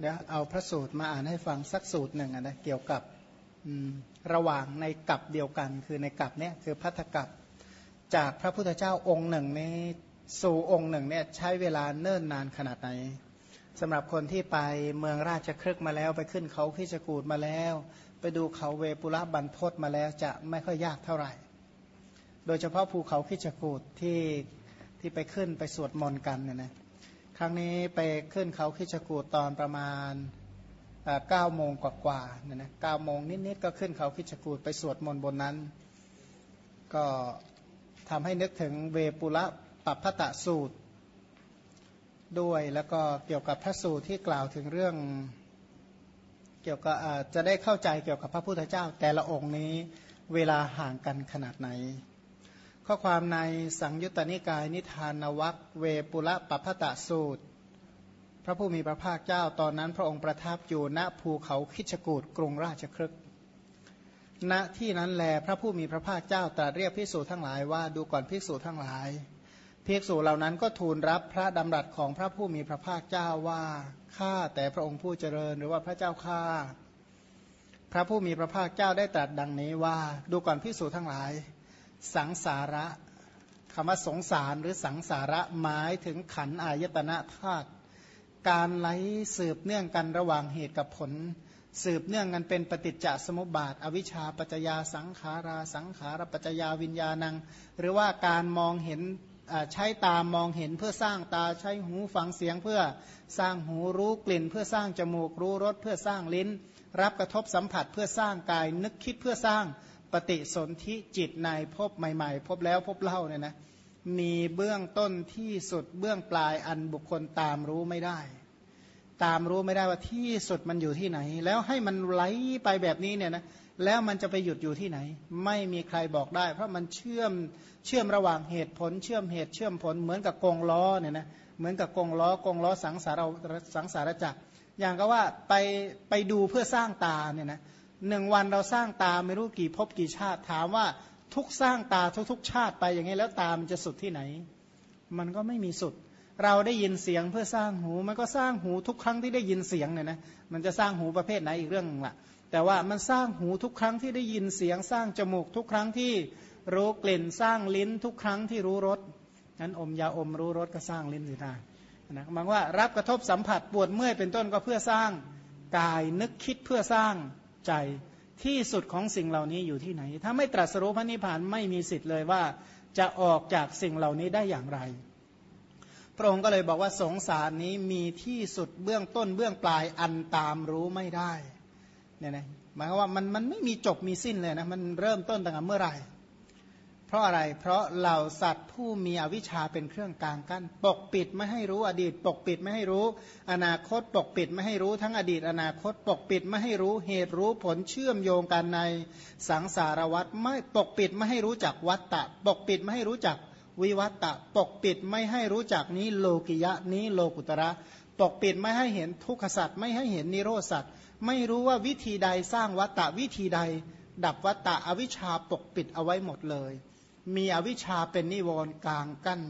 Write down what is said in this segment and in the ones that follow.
เดี๋ยวเอาพระสูตรมาอ่านให้ฟังสักสูตรหนึ่งนะเกี่ยวกับระหว่างในกับเดียวกันคือในกับเนี้ยคือพัทธกับจากพระพุทธเจ้าองค์หนึ่งนี้สู่องค์หนึ่งเนี่ยใช้เวลาเนิ่นนานขนาดไหนสำหรับคนที่ไปเมืองราชครึกมาแล้วไปขึ้นเขาพิชกูดมาแล้ว ไปดูเขาเวปุระบันพศมาแล้วจะไม่ค่อยยากเท่าไหร่ โดยเฉพาะภูเขาพิชกูดที่ที่ไปขึ้นไปสวดมนต์กันเนี่ยนะ ครั้งนี้ไปขึ้นเขาพิชกูดตอนประมาณเก้าโมงกว่าๆเนี่ยนะเก้าโมงนิดๆก็ขึ้นเขาพิชกูดไปสวดมนต์บนนั้น ก็ทำให้นึกถึงเวปุระปัปพตะสูตร ด้วยแล้วก็เกี่ยวกับพระสูตรที่กล่าวถึงเรื่องเกี่ยวกับจะได้เข้าใจเกี่ยวกับพระพุทธเจ้า แต่ละองค์นี้เวลาห่างกันขนาดไหน ข้อความในสังยุตตนิกายนิทานวัคเวปุระปัพตะสูตร พระผู้มีพระภาคเจ้าตอนนั้นพระองค์ประทับอยู่ณภูเขาคิชกูดกรุงราชครึกณที่นั้นแลพระผู้มีพระภาคเจ้าตรัสเรียกพิสูจทั้งหลายว่าดูก่อนพิสูจทั้งหลายภิกษุเหล่านั้นก็ทูลรับพระดำรัสของพระผู้มีพระภาคเจ้าว่าข้าแต่พระองค์ผู้เจริญหรือว่าพระเจ้าข้าพระผู้มีพระภาคเจ้าได้ตรัสดังนี้ว่า ดูก่อนภิกษุทั้งหลาย สังสาระคำว่าสงสารหรือสังสาระหมายถึงขันอายตนะธาตุการไหลสืบเนื่องกันระหว่างเหตุกับผล สืบเนื่องกันเป็นปฏิจจสมุปบาท อวิชชาปัจจยาสังขาราสังขารปัจจยาวิญญาณัง หรือว่าการมองเห็นใช้ตามองเห็นเพื่อสร้างตาใช้หูฟังเสียงเพื่อสร้างหูรู้กลิ่น เพื่อสร้างจมูกรู้รสเพื่อสร้างลิ้น รับกระทบสัมผัสเพื่อสร้างกายนึกคิดเพื่อสร้าง ปฏิสนธิจิตในพบใหม่ ๆ พบแล้วพบเล่าเนี่ยนะมีเบื้องต้นที่สุดเบื้องปลายอันบุคคลตามรู้ไม่ได้ ตามรู้ไม่ได้ว่าที่สุดมันอยู่ที่ไหน แล้วให้มันไหลไปแบบนี้เนี่ยนะแล้วมันจะไปหยุดอยู่ที่ไหน ไม่มีใครบอกได้ เพราะมันเชื่อมเชื่อมระหว่างเหตุผล เชื่อมเหตุเชื่อมผลเหมือนกับกงล้อเนี่ยนะเหมือนกับกงล้อกงล้อสังสารสังสารจักรอย่างก็ว่าไปไปดูเพื่อสร้างตาเนี่ยนะ หนึ่งวันเราสร้างตาไม่รู้กี่ภพกี่ชาติ ถามว่าทุกสร้างตาทุกทุกชาติไปอย่างนี้แล้วตามันจะสุดที่ไหน มันก็ไม่มีสุด เราได้ยินเสียงเพื่อสร้างหู มันก็สร้างหูทุกครั้งที่ได้ยินเสียงเนี่ยนะมันจะสร้างหูประเภทไหนอีกเรื่องละแต่ว่ามันสร้างหูทุกครั้งที่ได้ยินเสียงสร้างจมูกทุกครั้งที่รู้กลิ่นสร้างลิ้นทุกครั้งที่รู้รสนั้นอมยาอมรู้รสก็สร้างลิ้นสิทานะหมายว่ารับกระทบสัมผัสปวดเมื่อยเป็นต้นก็เพื่อสร้างกายนึกคิดเพื่อสร้าง ใจที่สุดของสิ่งเหล่านี้อยู่ที่ไหน ถ้าไม่ตรัสรู้พระนิพพานไม่มีสิทธิ์เลยว่า จะออกจากสิ่งเหล่านี้ได้อย่างไร พระองค์ก็เลยบอกว่าสงสารนี้มีที่สุดเบื้องต้นเบื้องปลายอันตามรู้ไม่ได้เนี่ยนะหมายความว่ามันมันไม่มีจบมีสิ้นเลยนะมันเริ่มต้นตั้งแต่เมื่อไหร่ เพราะอะไร เพราะเหล่าสัตว์ผู้มีอวิชชาเป็นเครื่องกลางกัน้นปกปิดไม่ให้รู้อดีต ปกปิดไม่ให้รู้ อนาคต ปกปิดไม่ให้รู้ทั้งอดีต อนาคต ปกปิดไม่ให้รู้เหตุรู้ผลเชื่อมโยงกันในสังสารวัฏไม่ปกปิดไม่ให้รู้จักวัตตะ ปกปิดไม่ให้รู้จักวิวัตตะ ปกปิดไม่ให้รู้จักนี้โลกิยะนี้โลกุตระ ปกปิดไม่ให้เห็นทุกขสัตว์ไม่ให้เห็นนิโรสัตว์ไม่รู้ว่าวิธีใดสร้างวัตตะวิธีใด ดับวัตตะอวิชชาปกปิดเอาไว้หมดเลย มีอวิชชาเป็นนิวรณ์กลางกั้น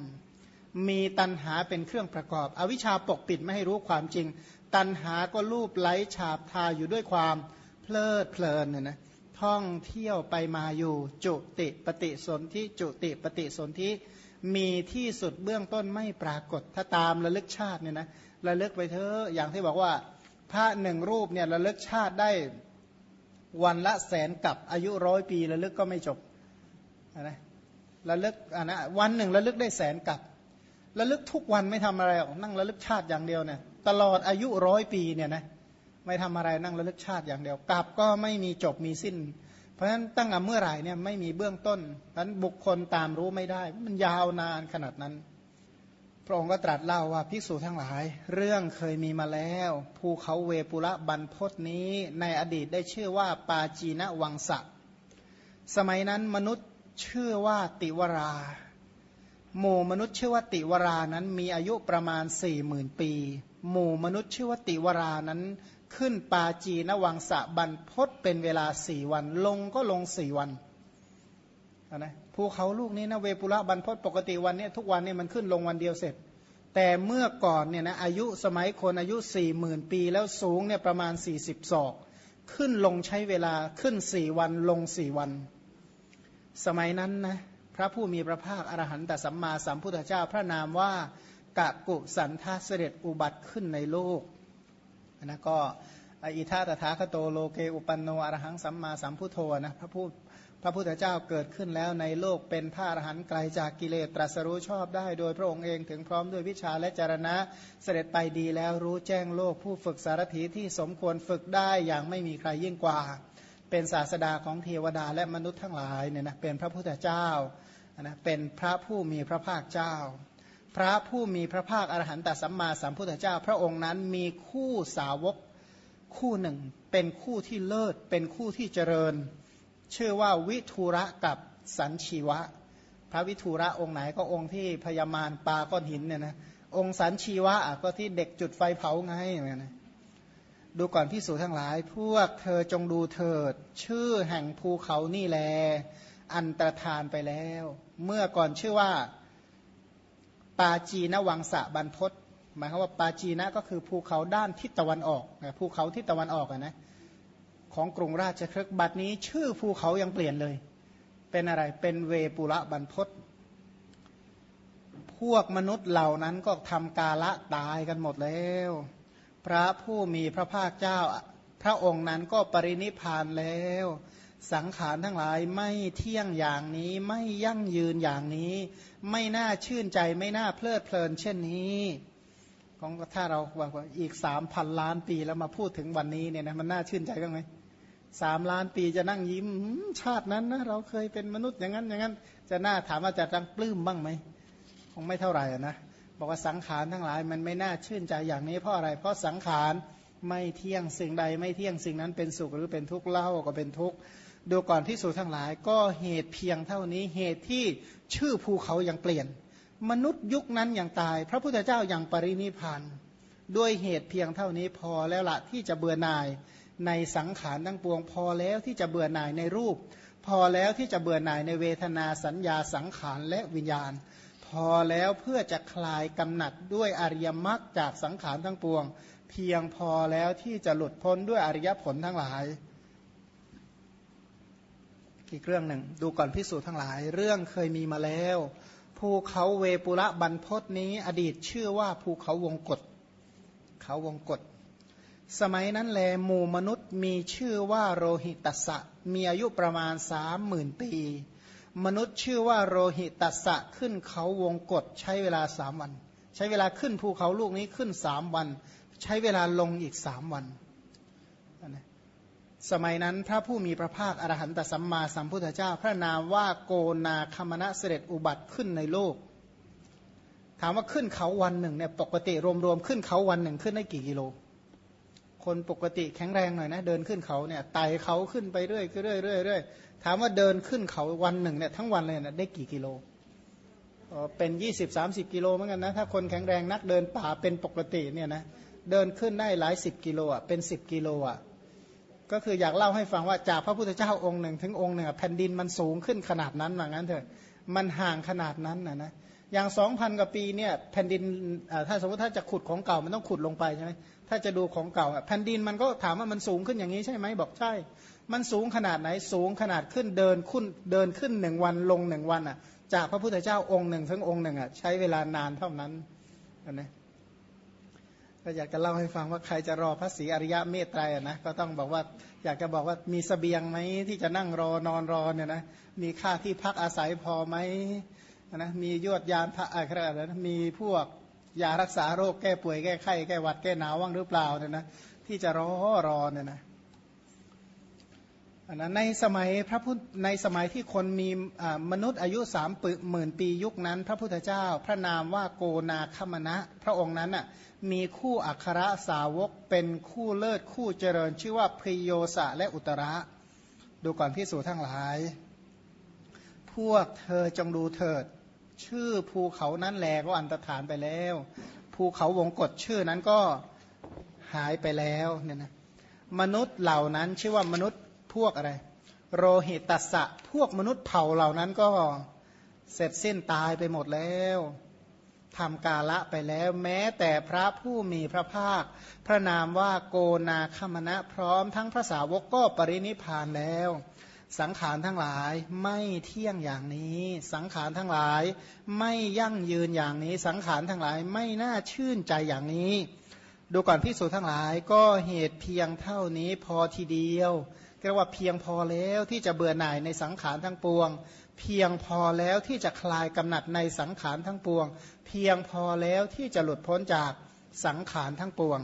มีตันหาเป็นเครื่องประกอบ อวิชชาปกปิดไม่ให้รู้ความจริง ตันหาก็ลูบไล้ฉาบทาอยู่ด้วยความเพลิดเพลินเนี่ยนะท่องเที่ยวไปมาอยู่ จุติปฏิสนธิจุติปฏิสนธิมีที่สุดเบื้องต้นไม่ปรากฏ ถ้าตามระลึกชาติเนี่ยนะระลึกไปเถอะอย่างที่บอกว่าพระหนึ่งรูปเนี่ยระลึกชาติได้วันละแสนกับอายุร้อยปีระลึกก็ไม่จบนะ ระลึกอะนะวันหนึ่งระลึกได้แสนกับระลึกทุกวันไม่ทำอะไรนั่งระลึกชาติอย่างเดียวเนี่ยตลอดอายุร้อยปีเนี่ยนะไม่ทำอะไรนั่งระลึกชาติอย่างเดียวกับก็ไม่มีจบมีสิ้น เพราะฉะนั้นตั้งแต่เมื่อไหร่เนี่ยไม่มีเบื้องต้นเพราะนั้นบุคคลตามรู้ไม่ได้ มันยาวนานขนาดนั้น พระองค์ก็ตรัสเล่าว่าภิกษุทั้งหลาย เรื่องเคยมีมาแล้วภูเขาเวปุระบรรพศนี้ในอดีตได้ชื่อว่าปาจีนวังสะสมัยนั้นมนุษย์ ชื่อว่าติวรา หมู่มนุษย์ชื่อว่าติวรานั้นมีอายุประมาณสี่หมื่นปี หมู่มนุษย์ชื่อว่าติวรานั้นขึ้นปาจีนวังสะบรรพศเป็นเวลาสี่วัน ลงก็ลงสี่วันนะภูเขาลูกนี้นะเวปุระบรรพศปกติวันนี้ทุกวันนี้มันขึ้นลงวันเดียวเสร็จ แต่เมื่อก่อนเนี่ยนะอายุสมัยคนอายุ4ี่หมื่นปี แล้วสูงเนี่ยประมาณ 40ศอก ขึ้นลงใช้เวลาขึ้นสี่วันลงสี่วัน สมัยนั้นนะพระผู้มีพระภาคอรหันตสัมมาสัมพุทธเจ้าพระนามว่ากะกุสันทาเสด็จอุบัติขึ้นในโลกนะก็อิทาตถาคโตโลเกอุปันโนอรหังสัมมาสัมพุทโธนะพระผู้พระพุทธเจ้าเกิดขึ้นแล้วในโลกเป็นพระอรหันต์ไกลจากกิเลสตรัสรู้ชอบได้ โดยพระองค์เองถึงพร้อมด้วยวิชาและจารณะเสด็จไปดีแล้วรู้แจ้งโลกผู้ฝึกสารถีที่สมควรฝึกได้อย่างไม่มีใครยิ่งกว่า เป็นศาสดาของเทวดาและมนุษย์ทั้งหลายเนี่ยนะเป็นพระพุทธเจ้านะเป็นพระผู้มีพระภาคเจ้า พระผู้มีพระภาคอรหันตสัมมาสัมพุทธเจ้า พระองค์นั้นมีคู่สาวกคู่หนึ่ง เป็นคู่ที่เลิศเป็นคู่ที่เจริญ ชื่อว่าวิทูระกับสันชีวะ พระวิทูระองค์ไหนก็องค์ที่พยามารปาก้อนหินเนี่ยนะองค์สันชีวะก็ที่เด็กจุดไฟเผาไงเนี่ยนะ ดูก่อนพิสูจทั้งหลาย พวกเธอจงดูเถิด ชื่อแห่งภูเขานี่แล อันตรธานไปแล้ว เมื่อก่อนชื่อว่า ปาจีนวังสะบรรพศหมายความว่าปาจีนะก็คือภูเขาด้านทิศตะวันออกภูเขาทิศตะวันออกนะของกรุงราชครึกบัดนี้ชื่อภูเขายังเปลี่ยนเลย เป็นอะไรเป็นเวปุระบรรพศพวกมนุษย์เหล่านั้นก็ทำกาละตายกันหมดแล้ว พระผู้มีพระภาคเจ้า พระองค์นั้นก็ปรินิพานแล้ว สังขารทั้งหลายไม่เที่ยงอย่างนี้ไม่ยั่งยืนอย่างนี้ ไม่น่าชื่นใจไม่น่าเพลิดเพลินเช่นนี้ของถ้าเราว่าอีกสามพันล้านปีแล้วมาพูดถึงวันนี้เนี่ยนะมันน่าชื่นใจบ้างไหมสามล้านปีจะนั่งยิ้มชาตินั้นนะเราเคยเป็นมนุษย์อย่างนั้นอย่างนั้น จะน่าถามว่าจะรังปลื้มบ้างไหมคงไม่เท่าไหร่นะ บอกว่าสังขารทั้งหลายมันไม่น่าชื่นใจอย่างนี้เพราะอะไร เพราะสังขารไม่เที่ยงสิ่งใดไม่เที่ยงสิ่งนั้นเป็นสุขหรือเป็นทุกข์เล่าก็เป็นทุกข์ดูก่อนที่สุทั้งหลาย ก็เหตุเพียงเท่านี้เหตุที่ชื่อภูเขายังเปลี่ยน มนุษย์ยุคนั้นอย่างตาย พระพุทธเจ้าอย่างปรินิพานด้วยเหตุเพียงเท่านี้พอแล้วละที่จะเบื่อหน่ายในสังขารทั้งปวง พอแล้วที่จะเบื่อหน่ายในรูป พอแล้วที่จะเบื่อหน่ายในเวทนาสัญญาสังขารและวิญญาณ พอแล้วเพื่อจะคลายกำหนัดด้วยอริยมรรคจากสังขารทั้งปวง เพียงพอแล้วที่จะหลุดพ้นด้วยอริยผลทั้งหลายอีกเรื่องหนึ่ง ดูก่อนพิสูจน์ทั้งหลาย เรื่องเคยมีมาแล้วภูเขาเวปุระบรรพศนี้ อดีตชื่อว่าภูเขาวงกฏเขาวงกฏสมัยนั้นแลหมู่มนุษย์มีชื่อว่าโรหิตัสะมีอายุประมาณสามหมื่นปี มนุษย์ชื่อว่าโรหิตัสะขึ้นเขาวงกฏใช้เวลาสามวัน ใช้เวลาขึ้นภูเขาลูกนี้ขึ้นสามวัน ใช้เวลาลงอีกสามวันสมัยนั้นพระผู้มีพระภาคอรหันตสัมมาสัมพุทธเจ้า พระนามว่าโกนาคมณะเสด็จอุบัติขึ้นในโลก ถามว่าขึ้นเขาวันหนึ่งเนี่ยปกติรวมๆขึ้นเขาวันหนึ่งขึ้นได้กี่กิโล คนปกติแข็งแรงหน่อยนะเดินขึ้นเขาเนี่ยไต่เขาขึ้นไปเรื่อยเรื่อยเรื่อยเรื่อยถามว่าเดินขึ้นเขาวันหนึ่งเนี่ยทั้งวันเลยนะได้กี่กิโลเป็นยี่สิบสามสิบกิโลเหมือนกันนะถ้าคนแข็งแรงนักเดินป่าเป็นปกติเนี่ยนะเดินขึ้นได้หลายสิบกิโลอะเป็นสิบกิโลอะก็คืออยากเล่าให้ฟังว่าจากพระพุทธเจ้าองค์หนึ่งถึงองค์หนึ่งแผ่นดินมันสูงขึ้นขนาดนั้นว่างั้นเถอะมันห่างขนาดนั้นนะนะ อย่างสองพันกว่าปีเนี่ยแผ่นดินถ้าสมมติถ้าจะขุดของเก่ามันต้องขุดลงไปใช่ไหมถ้าจะดูของเก่าแผ่นดินมันก็ถามว่ามันสูงขึ้นอย่างนี้ใช่ไหมบอกใช่ มันสูงขนาดไหนสูงขนาดขึ้นเดินขึ้นเดินขึ้นหนึ่งวันลงหนึ่งวันอะ จากพระพุทธเจ้าองค์หนึ่งถึงองค์หนึ่งอะใช้เวลานานเท่านั้นนะก็อยากจะเล่าให้ฟังว่าใครจะรอพระศรีอริยะเมตไตรนะก็ต้องบอกว่าอยากจะบอกว่ามีสเสบียงไหมที่จะนั่งรอนอนรอเนี่ยนะมีค่าที่พักอาศัยพอไหม นะมียวดยานพระอะไรนะมีพวกยารักษาโรคแก้ป่วยแก้ไข้แก้หวัดแก้หนาวว่างหรือเปล่าเนี่ยนะที่จะรอรอเนี่ยนะอันนั้นในสมัยพระพุทธในสมัยที่คนมีมนุษย์อายุสามปหมื่นปียุคนั้น พระพุทธเจ้า พระนามว่าโกนาคมณะ พระองค์นั้นอะมีคู่อัครสาวกเป็นคู่เลิศคู่เจริญ ชื่อว่าพริโยสะและอุตระ ดูก่อนพิสูจทั้งหลาย พวกเธอจงดูเถิด ชื่อภูเขานั้นแลก็อันตรธานไปแล้ว ภูเขาวงกฏชื่อนั้นก็หายไปแล้วเนี่ยนะมนุษย์เหล่านั้นชื่อว่ามนุษย์พวกอะไร โรหิตัสสะพวกมนุษย์เผ่าเหล่านั้นก็เสร็จสิ้นตายไปหมดแล้วทำกาละไปแล้ว แม้แต่พระผู้มีพระภาค พระนามว่าโกนาคมณะพร้อมทั้งพระสาวกก็ปรินิพานแล้ว สังขารทั้งหลายไม่เที่ยงอย่างนี้ สังขารทั้งหลายไม่ยั่งยืนอย่างนี้ สังขารทั้งหลายไม่น่าชื่นใจอย่างนี้ ดูก่อนพิสูจทั้งหลายก็เหตุเพียงเท่านี้พอทีเดียวเรียกว่าเพียงพอแล้วที่จะเบื่อหน่ายในสังขารทั้งปวง เพียงพอแล้วที่จะคลายกำหนัดในสังขารทั้งปวง เพียงพอแล้วที่จะหลุดพ้นจากสังขารทั้งปวง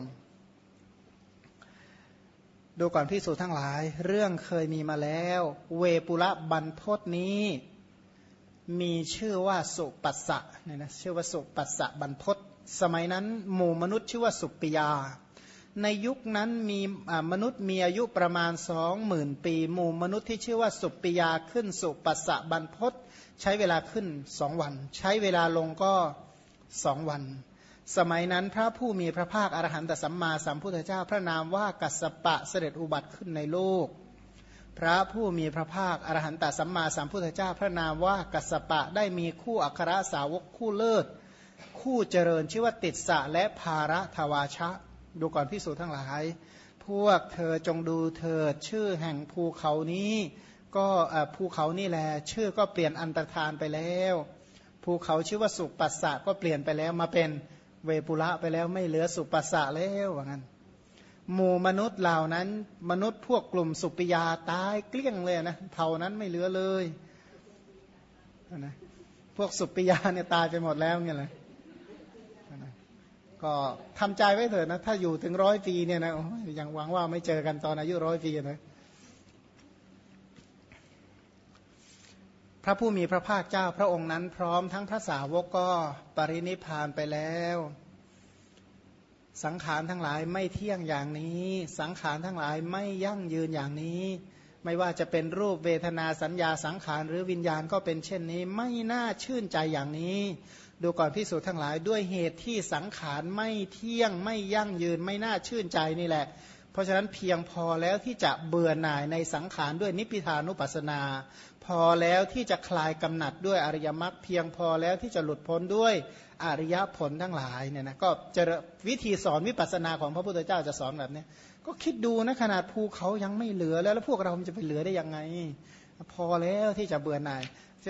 ดูก่อนพิสูจทั้งหลาย เรื่องเคยมีมาแล้ว เวปุระบรรพศนี้ มีชื่อว่าสุปัสสะเนี่ยนะชื่อว่าสุปัสสะบรรพศสมัยนั้นหมู่มนุษย์ชื่อว่าสุปิยา ในยุคนั้นมีมนุษย์มีอายุประมาณสองหมื่นปี หมู่มนุษย์ที่ชื่อว่าสุปิยาขึ้นสุปัสสะบรรพศใช้เวลาขึ้นสองวัน ใช้เวลาลงก็สองวัน สมัยนั้นพระผู้มีพระภาคอรหันตสัมมาสัมพุทธเจ้า พระนามว่ากัสปะเสด็จอุบัติขึ้นในโลก พระผู้มีพระภาคอรหันตสัมมาสัมพุทธเจ้า พระนามว่ากัสปะได้มีคู่อัครสาวกคู่เลิศ คู่เจริญชื่อว่าติดสะและภาระทวาชะ ดูก่อนพิสูจน์ทั้งหลาย พวกเธอจงดูเถิดชื่อแห่งภูเขานี้ ก็ภูเขานี่แหละชื่อก็เปลี่ยนอันตรธานไปแล้ว ภูเขาชื่อว่าสุปัสสะก็เปลี่ยนไปแล้วมาเป็น เวปุระไปแล้วไม่เหลือสุปัสสะแล้วว่างั้นหมู่มนุษย์เหล่านั้น มนุษย์พวกกลุ่มสุปิยาตายเกลี้ยงเลยนะเท่านั้นไม่เหลือเลยนะพวกสุปิยาเนี่ยตายไปหมดแล้วเนี่ยเลยก็ทำใจไว้เถิดนะ ถ้าอยู่ถึงร้อยปีเนี่ยนะยังหวังว่าไม่เจอกันตอนอายุร้อยปีนะ พระผู้มีพระภาคเจ้าพระองค์นั้น พร้อมทั้งพระสาวกก็ปรินิพานไปแล้ว สังขารทั้งหลายไม่เที่ยงอย่างนี้ สังขารทั้งหลายไม่ยั่งยืนอย่างนี้ ไม่ว่าจะเป็นรูปเวทนาสัญญาสังขารหรือวิญญาณก็เป็นเช่นนี้ ไม่น่าชื่นใจอย่างนี้ ดูก่อนพิสูจน์ทั้งหลายด้วยเหตุที่สังขารไม่เที่ยงไม่ยั่งยืนไม่น่าชื่นใจนี่แหละ เพราะฉะนั้นเพียงพอแล้วที่จะเบื่อหน่ายในสังขารด้วยนิพพิทานุปัสนา พอแล้วที่จะคลายกำหนัดด้วยอริยมรรคเพียงพอแล้วที่จะหลุดพ้นด้วยอริยผลทั้งหลายเนี่ยนะก็จะวิธีสอนวิปัสนาของพระพุทธเจ้าจะสอนแบบนี้ก็คิดดูนะขนาดภูเขายังไม่เหลือแล้วแล้วพวกเราจะไปเหลือได้ยังไง พอแล้วที่จะเบื่อหน่าย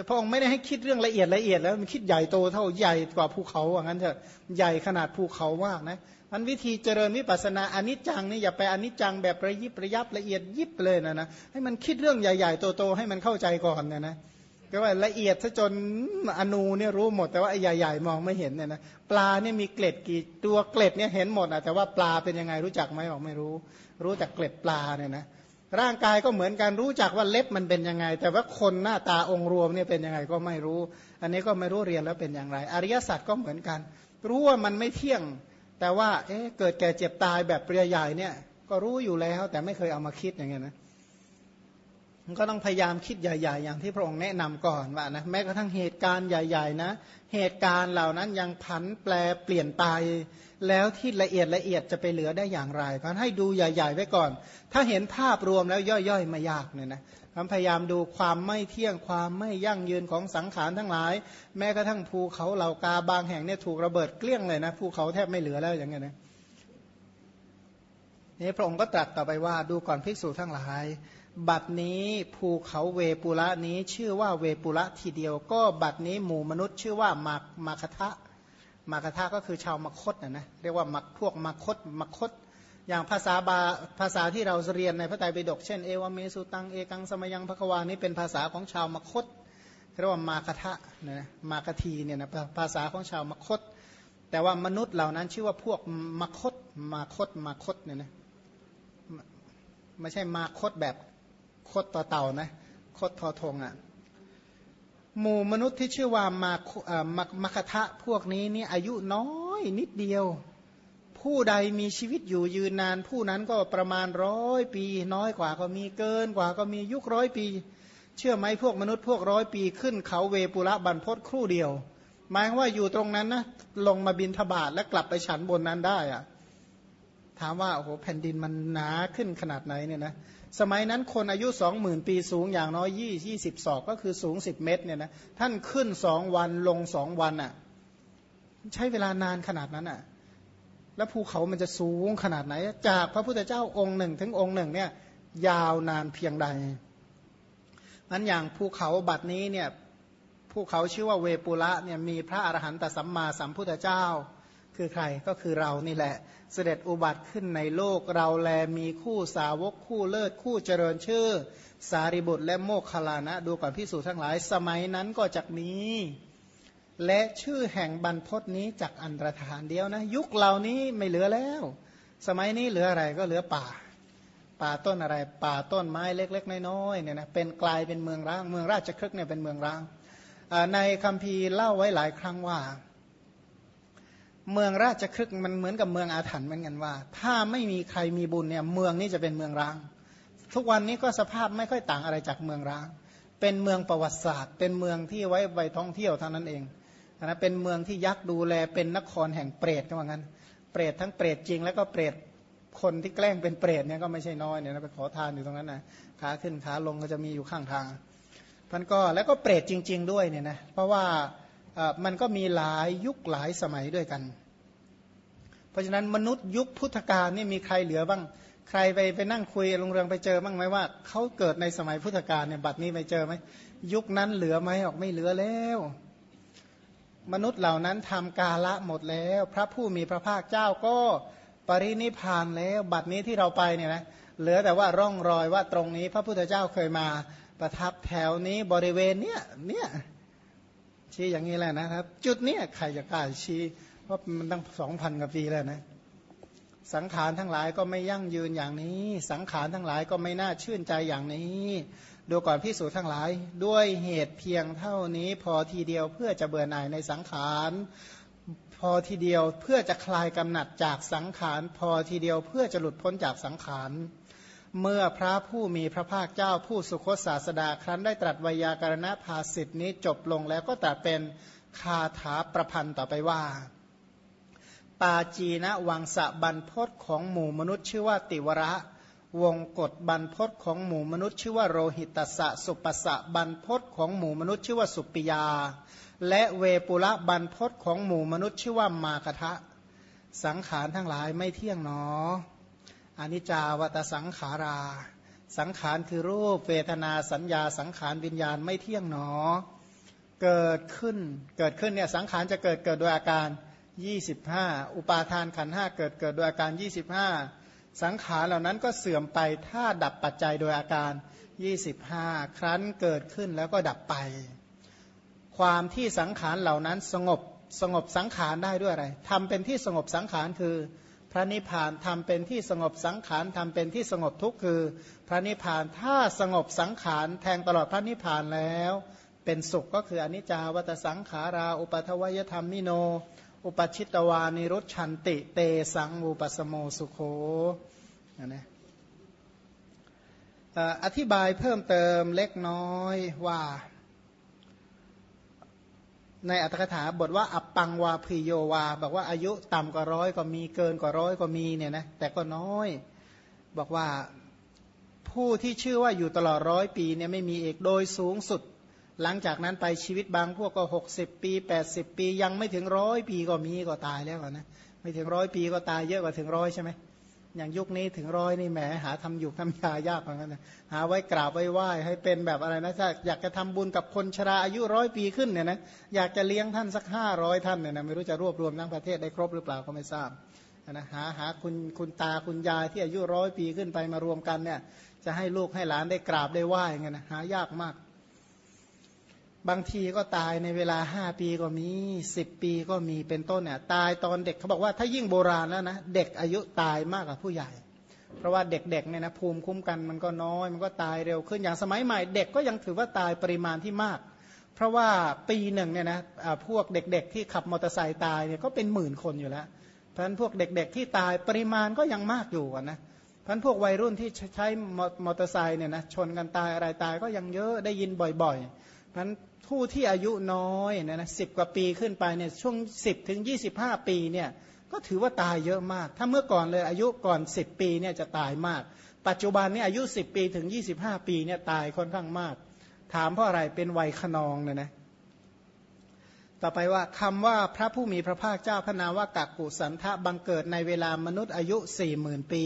พระองค์ไม่ได้ให้คิดเรื่องละเอียดละเอียดแล้วมันคิดใหญ่โตเท่าใหญ่กว่าภูเขาว่างั้นเถอะใหญ่ขนาดภูเขามากนะ มันวิธีเจริญวิปัสนาอนิจจังนี่อย่าไปอนิจจังแบบระยิบระยับละเอียดยิบเลยนะนะให้มันคิดเรื่องใหญ่ๆโตๆให้มันเข้าใจก่อนเนี่ยนะก็ว่าละเอียดซะจนอนูเนี่ยรู้หมด แต่ว่าไอ้ใหญ่ๆมองไม่เห็นเนี่ยนะปลาเนี่ยมีเกล็ดกี่ตัวเกล็ดเนี่ยเห็นหมดอะแต่ว่าปลาเป็นยังไงรู้จักไหมบอกไม่รู้ รู้จักเกล็ดปลาเนี่ยนะร่างกายก็เหมือนกันรู้จักว่าเล็บมันเป็นยังไง แต่ว่าคนหน้าตาองค์รวมเนี่ยเป็นยังไงก็ไม่รู้ อันนี้ก็ไม่รู้เรียนแล้วเป็นอย่างไร อริยสัจก็เหมือนกัน รู้ว่ามันไม่เที่ยง แต่ว่าเอ๊ะเกิดแก่เจ็บตายแบบเปรียใหญ่เนี่ย ก็รู้อยู่แล้วแต่ไม่เคยเอามาคิดอย่างเงี้ยนะมันก็ต้องพยายามคิดใหญ่ ๆ อย่างที่พระองค์แนะนำก่อนว่านะแม้กระทั่งเหตุการณ์ใหญ่ ๆ นะ เหตุการณ์เหล่านั้นยังผันแปลเปลี่ยนไปแล้วที่ละเอียดละเอียดจะไปเหลือได้อย่างไรเพราะให้ดูใหญ่ ๆ ไว้ก่อน ถ้าเห็นภาพรวมแล้วย่อยๆ ไม่ยากเนี่ยนะ พยายามดูความไม่เที่ยงความไม่ยั่งยืนของสังขารทั้งหลาย แม้กระทั่งภูเขาเหล่ากาบางแห่งเนี่ยถูกระเบิดเกลี้ยงเลยนะภูเขาแทบไม่เหลือแล้วอย่างเงี้ยนะนี่พระองค์ก็ตรัสต่อไปว่าดูก่อนภิกษุทั้งหลาย บัดนี้ภูเขาเวปุระนี้ชื่อว่าเวปุระทีเดียว ก็บัดนี้หมู่มนุษย์ชื่อว่ามามาคทะมากทาก็คือชาวมคตนะนะเรียกว่ามักพวกมคตมคต อย่างภาษาบาภาษาที่เราเรียนในพระไตรปิฎกเช่นเอวเมสุตังเอกังสมยังพระควานี้เป็นภาษาของชาวมคตเรียกว่ามาคทะนะมากทีเนี่ยนะภาษาของชาวมคต แต่ว่ามนุษย์เหล่านั้นชื่อว่าพวกมคตมาคตมาคตเนี่ยนะไม่ใช่มาคตแบบคตต่อเต่านะคตทอทงอะหมู่มนุษย์ที่ชื่อว่ามามาคทะพวกนี้นี่อายุน้อยนิดเดียว ผู้ใดมีชีวิตอยู่ยืนนาน ผู้นั้นก็ประมาณร้อยปี น้อยกว่าก็มีเกินกว่าก็มียุคร้อยปี เชื่อไหมพวกมนุษย์พวกร้อยปีขึ้นเขาเวปุระบันพศครู่เดียว หมายว่าอยู่ตรงนั้นนะลงมาบินทบาทและกลับไปฉันบนนั้นได้อะถามว่าโอ้โหแผ่นดินมันหนาขึ้นขนาดไหนเนี่ยนะสมัยนั้นคนอายุสองหมื่นปีสูงอย่างน้อยยี่ยี่สิบศอกก็คือสูงสิบเมตรเนี่ยนะท่านขึ้นสองวันลงสองวันอะ่ะ ใช้เวลานานขนาดนั้นอะ แล้วภูเขามันจะสูงขนาดไหน จากพระพุทธเจ้าองค์หนึ่งถึงองค์หนึ่งเนี่ยยาวนานเพียงใดนั้นอย่างภูเขาบัดนี้เนี่ยภูเขาชื่อว่าเวปุระเนี่ยมีพระอรหันตสัมมาสัมพุทธเจ้า คือใครก็คือเรานี่แหละ เสด็จอุบัติขึ้นในโลกเราแลมีคู่สาวกคู่เลิศคู่เจริญชื่อ สารีบุตรและโมคคลานะ ดูก่อนพิสูจน์ทั้งหลาย สมัยนั้นก็จะมี และชื่อแห่งบรรพศนี้จากอันตรธานเดียวนะ ยุคเหล่านี้ไม่เหลือแล้ว สมัยนี้เหลืออะไรก็เหลือป่า ป่าต้นอะไร ป่าต้นไม้เล็ก ๆ น้อยๆเนี่ยนะเป็นกลายเป็นเมืองร้าง เมืองราชครึกเนี่ยเป็นเมืองร้างในคัมภีร์เล่าไว้หลายครั้งว่า เมืองราชครึกมันเหมือนกับเมืองอาถรรพ์เหมือนกันว่า ถ้าไม่มีใครมีบุญเนี่ยเมืองนี้จะเป็นเมืองร้าง ทุกวันนี้ก็สภาพไม่ค่อยต่างอะไรจากเมืองร้าง เป็นเมืองประวัติศาสตร์ เป็นเมืองที่ไว้ไว้ท่องเที่ยวเท่านั้นเอง นะเป็นเมืองที่ยักษ์ดูแลเป็นนครแห่งเปรตก็ว่างั้น เปรตทั้งเปรตจริง แล้วก็เปรตคนที่แกล้งเป็นเปรตเนี่ยก็ไม่ใช่น้อยเนี่ยนะไปขอทานอยู่ตรงนั้นนะขาขึ้นขาลงก็จะมีอยู่ข้างทางพันก็แล้วก็เปรตจริง ๆ ด้วยเนี่ยนะเพราะว่ามันก็มีหลายยุคหลายสมัยด้วยกัน เพราะฉะนั้นมนุษย์ยุคพุทธกาลนี่มีใครเหลือบ้างใครไปไปนั่งคุยลงเรืองไปเจอบ้างไหมว่าเขาเกิดในสมัยพุทธกาลเนี่ยบัดนี้ไปเจอไหมยุคนั้นเหลือไหมออกไม่เหลือแล้ว มนุษย์เหล่านั้นทำกาละหมดแล้ว พระผู้มีพระภาคเจ้าก็ปรินิพานแล้วบัดนี้ที่เราไปเนี่ยนะเหลือแต่ว่าร่องรอยว่าตรงนี้ พระพุทธเจ้าเคยมาประทับแถวนี้บริเวณเนี้ยเนี่ยชี้อย่างนี้แหละนะครับ จุดเนี้ยใครจะกล้าชี้เพรามันตั้งสองพันกว่าปีแล้วนะสังขารทั้งหลายก็ไม่ยั่งยืนอย่างนี้ สังขารทั้งหลายก็ไม่น่าชื่นใจอย่างนี้ ดูก่อนพิสูจน์ทั้งหลาย ด้วยเหตุเพียงเท่านี้ พอทีเดียวเพื่อจะเบื่อหน่ายในสังขารพอทีเดียวเพื่อจะคลายกำหนัดจากสังขาร พอทีเดียวเพื่อจะหลุดพ้นจากสังขารเมื่อพระผู้มีพระภาคเจ้าผู้สุคตศาสดา ครั้นได้ตรัสวยากรณภาสิทธินี้จบลงแล้วก็ตรัสเป็นคาถาประพันธ์ต่อไปว่า ปาจีนะวังสะบันพศของหมู่มนุษย์ชื่อว่าติวระ วงกฎบรรพศของหมู่มนุษย์ชื่อว่าโรหิตสะสุปสะบรรพศของหมู่มนุษย์ชื่อว่าสุปิยา และเวปุระบรรพศของหมู่มนุษย์ชื่อว่ามาคทะ สังขารทั้งหลายไม่เที่ยงหนออนิจจาวัตสังขารา สังขารคือรูปเวทนาสัญญาสังขารวิญญาณไม่เที่ยงหนอ เกิดขึ้นเกิดขึ้นเนี่ยสังขารจะเกิดเกิดโดยอาการ 25 อุปาทานขันห้าเกิดเกิดโดยอาการ 25 สังขารเหล่านั้นก็เสื่อมไปถ้าดับปัจจัยโดยอาการ 25 ครั้นเกิดขึ้นแล้วก็ดับไป ความที่สังขารเหล่านั้นสงบสงบสังขารได้ด้วยอะไรทำเป็นที่สงบสังขารคือ พระนิพพานทำเป็นที่สงบสังขารทำเป็นที่สงบทุกข์คือ พระนิพพานถ้าสงบสังขารแทงตลอดพระนิพพานแล้ว เป็นสุขก็คืออนิจจาวัตสังขารา อุปัทวยธรรมมิโน อุปชิตวานิรุชันติเตสังอุปสโมสุโขนะอธิบายเพิ่มเติมเล็กน้อยว่า ในอัตถกถาบทว่า อัปปังวาพิโยวา บอกว่าอายุต่ำกว่าร้อยก็มีเกินกว่าร้อยก็มีเนี่ยนะแต่ก็น้อย บอกว่าผู้ที่ชื่อว่าอยู่ตลอดร้อยปีเนี่ยไม่มีเอกโดยสูงสุด หลังจากนั้นไปชีวิตบางพวกก็หกสิบปีแปดสิบปียังไม่ถึงร้อยปีก็มีก็ตายแล้วนะไม่ถึงร้อยปีก็ตายเยอะกว่าถึงร้อยใช่ไหมอย่างยุคนี้ถึงร้อยนี่แหมหาทำอยู่ทำยายากเหมือนกันนะหาไว้กราบไว้ไหว้ให้เป็นแบบอะไรนะถ้าอยากจะทำบุญกับคนชราอายุร้อยปีขึ้นเนี่ยนะอยากจะเลี้ยงท่านสักห้าร้อยท่านเนี่ยนะไม่รู้จะรวบรวมทั้งประเทศได้ครบหรือเปล่าก็ไม่ทราบนะหาหาคุณคุณตาคุณยายที่อายุร้อยปีขึ้นไปมารวมกันเนี่ยจะให้ลูกให้หลานได้กราบได้ไหว้เงี้ยนะหายากมาก บางทีก็ตายในเวลาห้าปีก็มีสิบปีก็มีเป็นต้นเนี่ยตายตอนเด็กเขาบอกว่าถ้ายิ่งโบราณแล้วนะเด็กอายุตายมากกว่าผู้ใหญ่ เพราะว่าเด็กๆเนี่ยนะภูมิคุ้มกันมันก็น้อยมันก็ตายเร็วขึ้นอย่างสมัยใหม่ เด็กก็ยังถือว่าตายปริมาณที่มาก เพราะว่าปีหนึ่งเนี่ยนะพวกเด็กๆ ที่ขับมอเตอร์ไซค์ตายเนี่ยก็เป็นหมื่นคนอยู่แล้ว เพราะฉะนั้นพวกเด็กๆที่ตายปริมาณก็ยังมากอยู่นะเพราะพวกวัยรุ่นที่ใช้มอเตอร์ไซค์เนี่ยนะชนกันตายอะไรตายก็ยังเยอะได้ยินบ่อยๆเพราะนั้น ผู้ที่อายุน้อยนะนะสิบกว่าปีขึ้นไปเนี่ยช่วงสิบถึงยี่สิบห้าปีเนี่ยก็ถือว่าตายเยอะมาก ถ้าเมื่อก่อนเลยอายุก่อนสิบปีเนี่ยจะตายมาก ปัจจุบันนี้อายุสิบปีถึงยี่สิบห้าปีเนี่ยตายค่อนข้างมาก ถามเพราะอะไรเป็นวัยขนองเนี่ยนะ ต่อไปว่าคำว่าพระผู้มีพระภาคเจ้าพระนามว่ากักกุสันทะบังเกิดในเวลามนุษย์อายุสี่หมื่นปี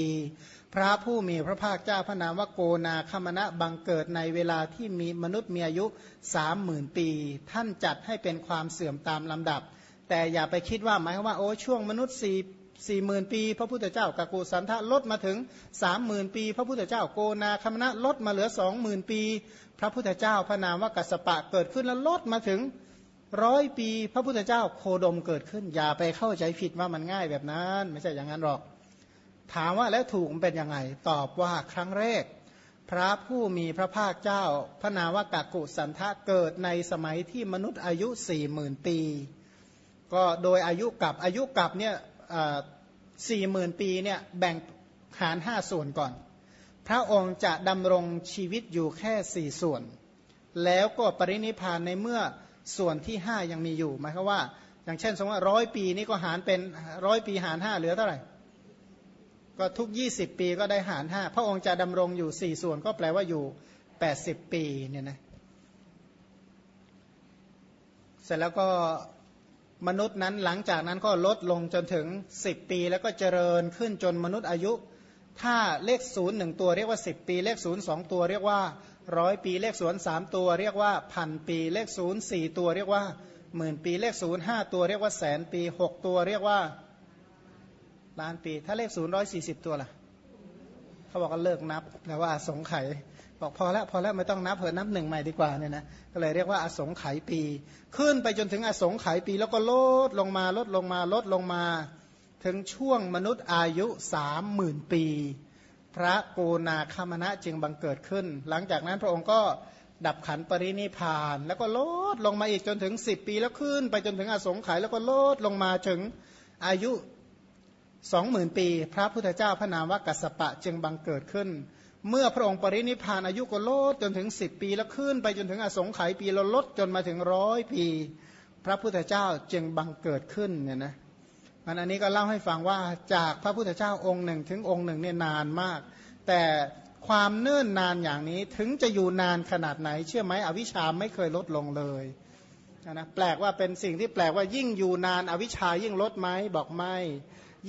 พระผู้มีพระภาคเจ้าพระนามว่าโกนาคมณะบังเกิดในเวลาที่มีมนุษย์มีอายุสามหมื่นปี ท่านจัดให้เป็นความเสื่อมตามลำดับ แต่อย่าไปคิดว่าหมายว่าโอ้ช่วงมนุษย์สี่สี่หมื่นปี พระพุทธเจ้ากักุสันทะลดมาถึงสามหมื่นปี พระพุทธเจ้าโกนาคมณะลดมาเหลือสองหมื่นปี พระพุทธเจ้าพระนามว่ากัสปะเกิดขึ้นแล้วลดมาถึง ร้อยปีพระพุทธเจ้าโคดมเกิดขึ้น อย่าไปเข้าใจผิดว่ามันง่ายแบบนั้น ไม่ใช่อย่างนั้นหรอก ถามว่าแล้วถูกมันเป็นยังไง ตอบว่าครั้งแรก พระผู้มีพระภาคเจ้า พระนาวากากุสันทะเกิดในสมัยที่มนุษย์อายุสี่หมื่นปี ก็โดยอายุกับอายุกับเนี่ยสี่หมื่นปีเนี่ยแบ่งหารห้าส่วนก่อน พระองค์จะดำรงชีวิตอยู่แค่สี่ส่วน แล้วก็ปรินิพานในเมื่อ ส่วนที่ห้ายังมีอยู่หมายความว่า อย่างเช่น สมมติว่าร้อยปีนี้ก็หารเป็นร้อยปีหารห้าเหลือเท่าไหร่ ก็ทุกยี่สิบปีก็ได้หารห้าพระองค์จะดำรงอยู่สี่ส่วนก็แปลว่าอยู่แปดสิบปีเนี่ยนะเสร็จแล้วก็มนุษย์นั้นหลังจากนั้นก็ลดลงจนถึงสิบปี แล้วก็เจริญขึ้นจนมนุษย์อายุ ถ้าเลขศูนย์หนึ่งตัวเรียกว่าสิบปี เลขศูนย์สองตัวเรียกว่าร้อยปีเลขศูนย์สามตัวเรียกว่าพันปี เลขศูนย์สี่ตัวเรียกว่าหมื่นปีเลขศูนย์ห้าตัวเรียกว่าแสนปีหกตัวเรียกว่าล้านปี ถ้าเลขศูนย์ร้อยสี่สิบตัวล่ะเขาบอกว่าเลิกนับแต่ว่าสงไขบอกพอแล้วพอแล้วไม่ต้องนับเผื่อนับหนึ่งใหม่ดีกว่าเนี่ยนะก็เลยเรียกว่าอสงไขยปี ขึ้นไปจนถึงอสงไขยปี แล้วก็ลดลงมาลดลงมาลดลงมา ถึงช่วงมนุษย์อายุสามหมื่นปี พระโกนาคามณะจึงบังเกิดขึ้น หลังจากนั้นพระองค์ก็ดับขันปรินิพาน แล้วก็ลดลงมาอีกจนถึง 10 ปีแล้วขึ้น ไปจนถึงอสงไขยแล้วก็ลดลงมาถึงอายุสองหมื่นปี พระพุทธเจ้าพระนามว่ากัสปะจึงบังเกิดขึ้น เมื่อพระองค์ปรินิพานอายุก็ลดจนถึง 10 ปีแล้วขึ้น ไปจนถึงอสงไขยปีแล้วลดจนมาถึงร้อยปี พระพุทธเจ้าจึงบังเกิดขึ้นเนี่ยนะ มันอันนี้ก็เล่าให้ฟังว่าจากพระพุทธเจ้าองค์หนึ่งถึงองค์หนึ่งเนี่ยนานมาก แต่ความเนิ่นนานอย่างนี้ถึงจะอยู่นานขนาดไหน เชื่อไหมอวิชาไม่เคยลดลงเลยนะแปลกว่าเป็นสิ่งที่แปลกว่ายิ่งอยู่นานอวิชายิ่งลดไหมบอกไม่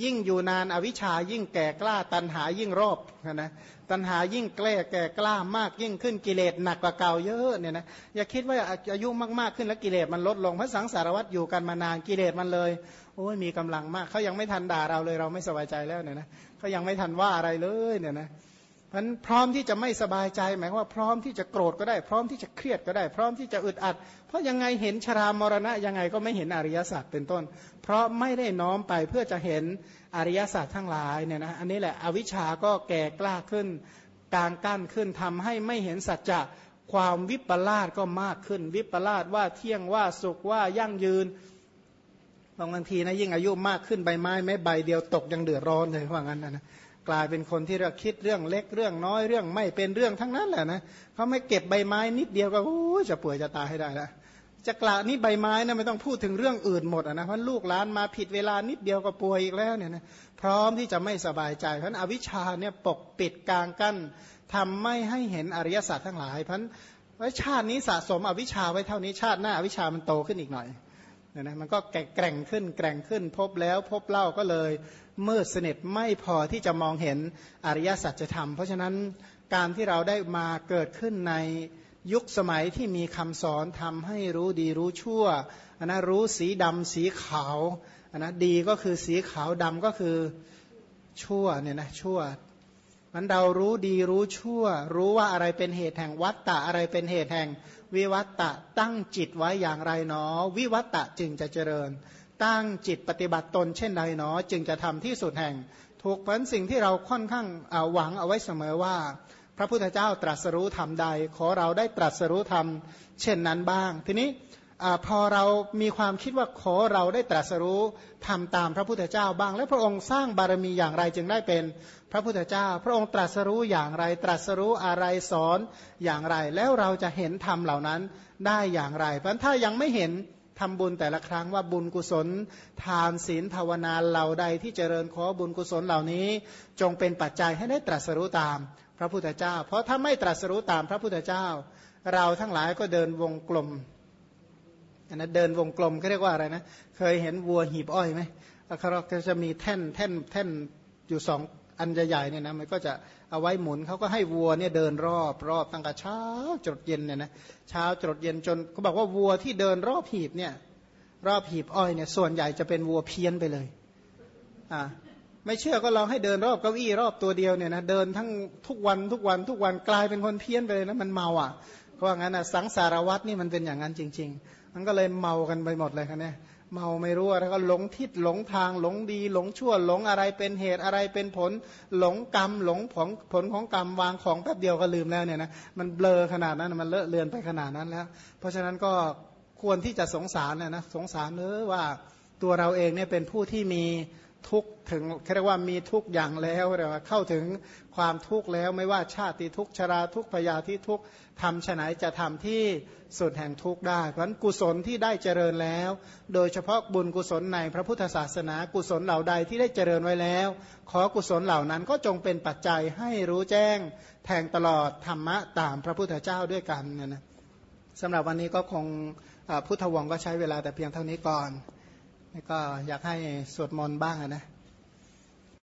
ยิ่งอยู่นานอวิชายิ่งแก่กล้าตันหายิ่งรอบนะตันหายิ่งแกล้แก่กล้ามากยิ่งขึ้นกิเลสหนักกว่าเก่าเยอะเนี่ยนะอย่าคิดว่าอายุมากๆขึ้นแล้วกิเลสมันลดลงพระสังสารวัตรอยู่กันมานานกิเลสมันเลย โอ้ยมีกำลังมากเขายังไม่ทันด่าเราเลยเราไม่สบายใจแล้วเนี่ยนะเขายังไม่ทันว่าอะไรเลยเนี่ยนะมันพร้อมที่จะไม่สบายใจหมายว่าพร้อมที่จะโกรธก็ได้ พร้อมที่จะเครียดก็ได้ พร้อมที่จะอึดอัด เพราะยังไงเห็นชรามรณะยังไงก็ไม่เห็นอริยสัจเป็นต้น เพราะไม่ได้น้อมไปเพื่อจะเห็นอริยสัจทั้งหลายเนี่ยนะอันนี้แหละอวิชชาก็แก่กล้าขึ้นกางกั้นขึ้นทำให้ไม่เห็นสัจจะความวิปลาสก็มากขึ้น วิปลาสว่าเที่ยงว่าสุขว่ายั่งยืน บางทีนะยิ่งอายุมากขึ้นใบไม้ไม่ใบเดียวตกยังเดือดร้อนเลยว่างั้นนะกลายเป็นคนที่เราคิดเรื่องเล็กเรื่องน้อยเรื่องไม่เป็นเรื่องทั้งนั้นแหละนะเขาไม่เก็บใบไม้นิดเดียวก็จะป่วยจะตายให้ได้ล้วจะกล่าวนี่ใบไม้นะไม่ต้องพูดถึงเรื่องอื่นหมดนะเพราะลูกหลานมาผิดเวลานิดเดียวก็ป่วยอีกแล้วเนี่ยนะพร้อมที่จะไม่สบายใจเพราะอวิชชาเนี่ยปกปิดกลางกั้นทำไม่ให้เห็นอริยสัจทั้งหลายเพราะชาตินี้สะสมอวิชชาไว้เท่านี้ชาติหน้าอวิชชามันโตขึ้นอีกหน่อย เนี่ยนะมันก็แกร่งขึ้นแกร่งขึ้น พบแล้วพบเล่าก็เลย มืดสนิทไม่พอที่จะมองเห็นอริยสัจธรรม เพราะฉะนั้นการที่เราได้มาเกิดขึ้นในยุคสมัยที่มีคำสอนทำให้รู้ดีรู้ชั่วอันนะรู้สีดำสีขาวอันนะดีก็คือสีขาวดำก็คือชั่วเนี่ยนะชั่วมันเรารู้ดีรู้ชั่ว รู้ว่าอะไรเป็นเหตุแห่งวัตตะอะไรเป็นเหตุแห่ง วิวัตตะตั้งจิตไว้อย่างไรเนอ วิวัตตะจึงจะเจริญ ตั้งจิตปฏิบัติตนเช่นใดเนอ จึงจะทำที่สุดแห่งถูกพันสิ่งที่เราค่อนข้างหวังเอาไว้เสมอว่า พระพุทธเจ้าตรัสรู้ธรรมใด ขอเราได้ตรัสรู้ธรรมเช่นนั้นบ้าง ทีนี้พอเรามีความคิดว่าขอเราได้ตรัสรู้ทำตามพระพุทธเจ้าบ้าง และพระองค์สร้างบารมีอย่างไรจึงได้เป็น พระพุทธเจ้า พระองค์ตรัสรู้อย่างไร ตรัสรู้อะไรสอนอย่างไร แล้วเราจะเห็นธรรมเหล่านั้นได้อย่างไร เพราะถ้ายังไม่เห็นทำบุญแต่ละครั้งว่าบุญกุศล ทานศีลภาวนาเหล่าใดที่เจริญขอบุญกุศลเหล่านี้ จงเป็นปัจจัยให้ได้ตรัสรู้ตามพระพุทธเจ้า เพราะถ้าไม่ตรัสรู้ตามพระพุทธเจ้า เราทั้งหลายก็เดินวงกลมอันนั้นเดินวงกลมก็เรียกว่าอะไรนะ เคยเห็นวัวหีบอ้อยไหมเขาจะมีแท่นแท่นแท่นอยู่สอง อันใหญ่ๆเนี่ยนะมันก็จะเอาไว้หมุนเขาก็ให้วัวเนี่ยเดินรอบรอบตั้งแต่เช้าจดเย็นเนี่ยนะเช้าจดเย็นจนเขาบอกว่าวัวที่เดินรอบหีบเนี่ยรอบหีบอ้อยเนี่ยส่วนใหญ่จะเป็นวัวเพี้ยนไปเลยอ่าไม่เชื่อก็ลองให้เดินรอบเก้าอี้รอบตัวเดียวเนี่ยนะเดินทั้งทุกวันทุกวันทุกวันกลายเป็นคนเพี้ยนไปเลยนะมันเมาอะเพราะงั้นอะสังสารวัตนี่มันเป็นอย่างนั้นจริง ๆ มันก็เลยเมากันไปหมดเลยครับเนี่ย เมาไม่รู้แล้วก็หลงทิศหลงทางหลงดี หลงชั่วหลงอะไรเป็นเหตุอะไรเป็นผล หลงกรรมหลงผลผลของกรรมวางของแป๊บเดียวก็ลืมแล้วเนี่ยนะมันเบลอขนาดนั้นมันเลอะเลือนไปขนาดนั้นแล้ว เพราะฉะนั้นก็ควรที่จะสงสารนะนะสงสารเนอว่าตัวเราเองเนี่ยเป็นผู้ที่มี ทุกถึงเรียกว่ามีทุกอย่างแล้วเรียกว่าเข้าถึงความทุกข์แล้วไม่ว่าชาติทุกชราทุกพยาธิทุกทำฉไหนจะทำที่สุดแห่งทุกข์ได้ เพราะนั้นกุศลที่ได้เจริญแล้ว โดยเฉพาะบุญกุศลในพระพุทธศาสนากุศลเหล่าใดที่ได้เจริญไว้แล้ว ขอกุศลเหล่านั้นก็จงเป็นปัจจัยให้รู้แจ้งแทงตลอดธรรมะตามพระพุทธเจ้าด้วยกันเนี่ยนะสำหรับวันนี้ก็คงพุทธวงก็ใช้เวลาแต่เพียงเท่านี้ก่อน ก็อยากให้สวดมนต์บ้างนะ